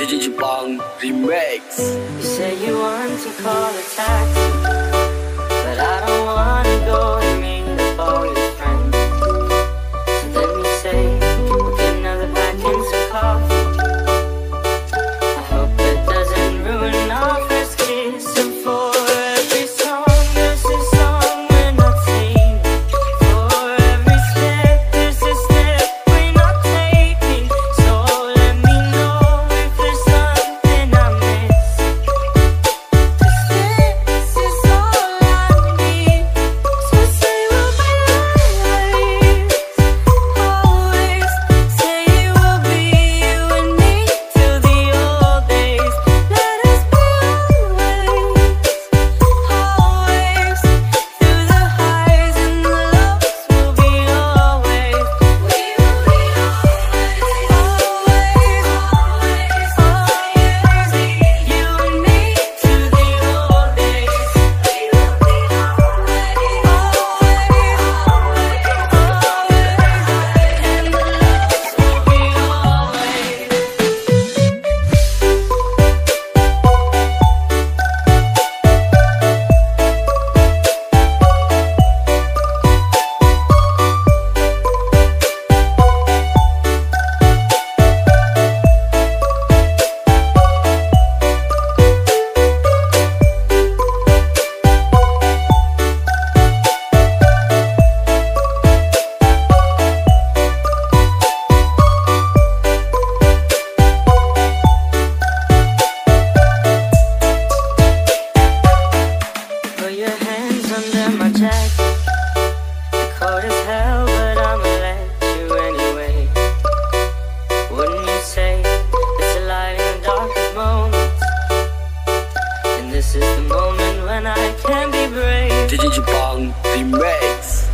Digibang Remix DJ de Paulo Remix.